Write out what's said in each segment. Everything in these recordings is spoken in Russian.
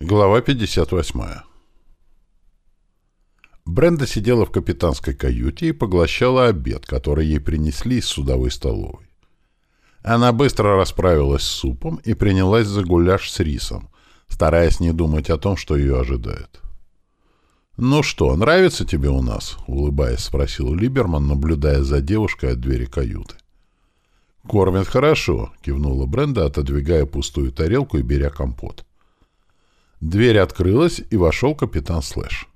Глава 58. Бренда сидела в капитанской каюте и поглощала обед, который ей принесли из судовой столовой. Она быстро расправилась с супом и принялась за гуляш с рисом, стараясь не думать о том, что ее ожидает. «Ну что, нравится тебе у нас?» — улыбаясь, спросил Либерман, наблюдая за девушкой от двери каюты. «Кормят хорошо», — кивнула Бренда, отодвигая пустую тарелку и беря компот. Дверь открылась, и вошел капитан Слэш.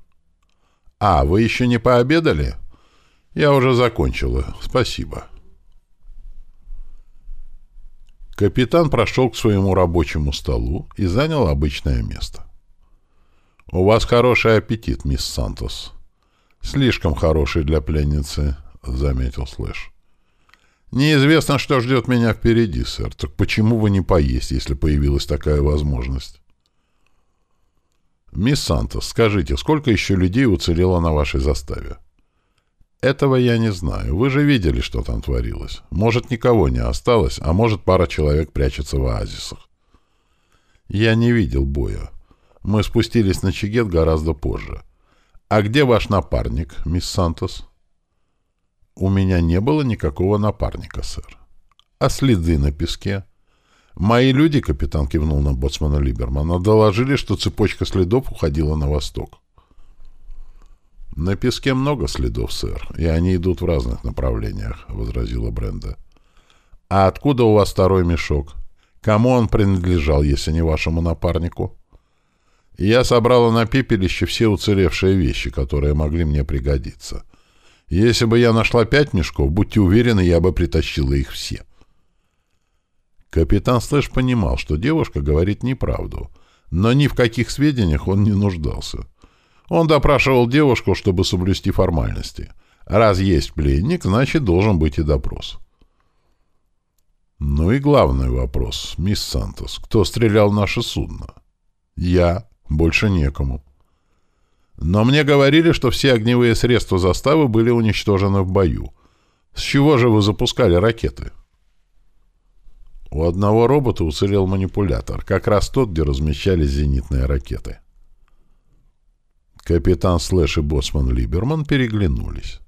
«А, вы еще не пообедали?» «Я уже закончила. Спасибо». Капитан прошел к своему рабочему столу и занял обычное место. «У вас хороший аппетит, мисс Сантос». «Слишком хороший для пленницы», — заметил Слэш. «Неизвестно, что ждет меня впереди, сэр. Так почему вы не поесть, если появилась такая возможность?» «Мисс Сантос, скажите, сколько еще людей уцелело на вашей заставе?» «Этого я не знаю. Вы же видели, что там творилось. Может, никого не осталось, а может, пара человек прячется в оазисах». «Я не видел боя. Мы спустились на Чигет гораздо позже. А где ваш напарник, мисс Сантос?» «У меня не было никакого напарника, сэр. А следы на песке?» «Мои люди, — капитан кивнул на боцмана Либермана, — доложили, что цепочка следов уходила на восток». «На песке много следов, сэр, и они идут в разных направлениях», — возразила Бренда. «А откуда у вас второй мешок? Кому он принадлежал, если не вашему напарнику?» «Я собрала на пепелище все уцелевшие вещи, которые могли мне пригодиться. Если бы я нашла пять мешков, будьте уверены, я бы притащила их все». Капитан Слэш понимал, что девушка говорит неправду, но ни в каких сведениях он не нуждался. Он допрашивал девушку, чтобы соблюсти формальности. Раз есть пленник, значит, должен быть и допрос. Ну и главный вопрос, мисс Сантос. Кто стрелял в наше судно? Я. Больше некому. Но мне говорили, что все огневые средства заставы были уничтожены в бою. С чего же вы запускали ракеты? — у одного робота уцелел манипулятор, как раз тот, где размещались зенитные ракеты. Капитан Слэш и боссман Либерман переглянулись.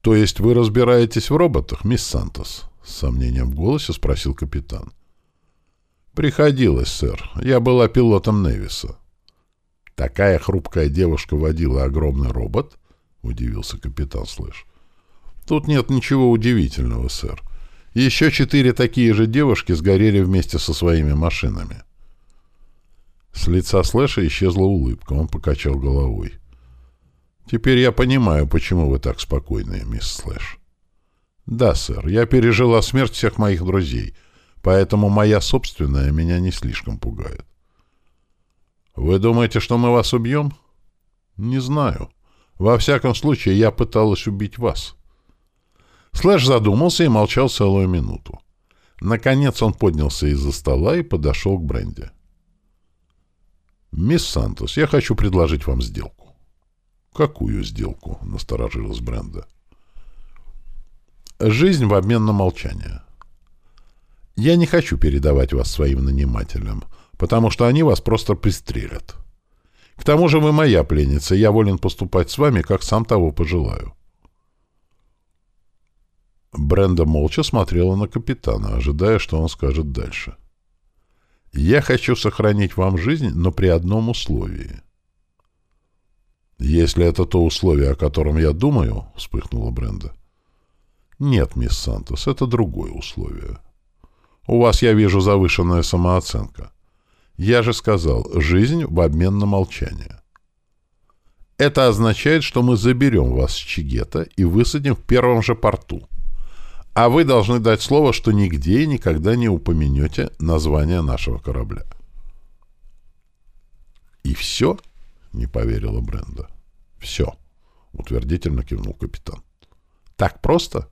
«То есть вы разбираетесь в роботах, мисс Сантос?» — с сомнением в голосе спросил капитан. «Приходилось, сэр. Я была пилотом Невиса». «Такая хрупкая девушка водила огромный робот?» — удивился капитан Слэш. «Тут нет ничего удивительного, сэр. Еще четыре такие же девушки сгорели вместе со своими машинами. С лица Слэша исчезла улыбка, он покачал головой. «Теперь я понимаю, почему вы так спокойны, мисс Слэш». «Да, сэр, я пережила смерть всех моих друзей, поэтому моя собственная меня не слишком пугает». «Вы думаете, что мы вас убьем?» «Не знаю. Во всяком случае, я пыталась убить вас». Слэш задумался и молчал целую минуту. Наконец он поднялся из-за стола и подошел к Бренде. «Мисс Сантос, я хочу предложить вам сделку». «Какую сделку?» — насторожилась Бренда. «Жизнь в обмен на молчание. Я не хочу передавать вас своим нанимателям, потому что они вас просто пристрелят. К тому же вы моя пленница, я волен поступать с вами, как сам того пожелаю». Бренда молча смотрела на капитана, ожидая, что он скажет дальше. «Я хочу сохранить вам жизнь, но при одном условии». «Если это то условие, о котором я думаю», — вспыхнула Бренда. «Нет, мисс Сантос, это другое условие. У вас, я вижу, завышенная самооценка. Я же сказал, жизнь в обмен на молчание. Это означает, что мы заберем вас с Чигета и высадим в первом же порту. А вы должны дать слово, что нигде и никогда не упомянете название нашего корабля. «И все?» — не поверила Бренда. «Все», — утвердительно кивнул капитан. «Так просто?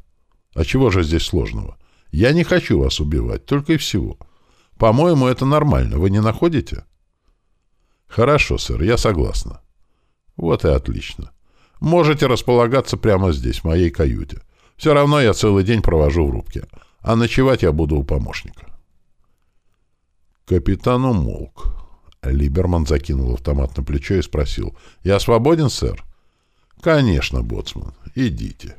А чего же здесь сложного? Я не хочу вас убивать, только и всего. По-моему, это нормально. Вы не находите?» «Хорошо, сэр, я согласна». «Вот и отлично. Можете располагаться прямо здесь, в моей каюте. Все равно я целый день провожу в рубке, а ночевать я буду у помощника. Капитан умолк. Либерман закинул автомат на плечо и спросил. «Я свободен, сэр?» «Конечно, боцман. Идите».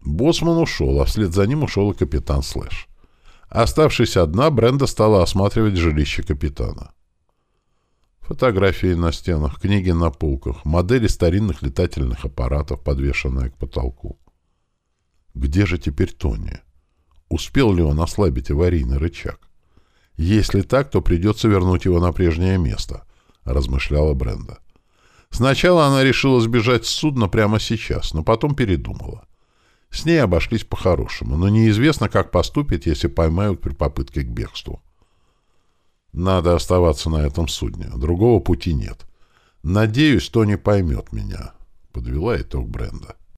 Боцман ушел, а вслед за ним ушел и капитан Слэш. Оставшись одна, Бренда стала осматривать жилище капитана. Фотографии на стенах, книги на полках, модели старинных летательных аппаратов, подвешенные к потолку. Где же теперь Тони? Успел ли он ослабить аварийный рычаг? Если так, то придется вернуть его на прежнее место, размышляла Бренда. Сначала она решила сбежать с судна прямо сейчас, но потом передумала. С ней обошлись по-хорошему, но неизвестно, как поступить, если поймают при попытке к бегству. Надо оставаться на этом судне. Другого пути нет. Надеюсь, Тони поймет меня, — подвела итог Бренда.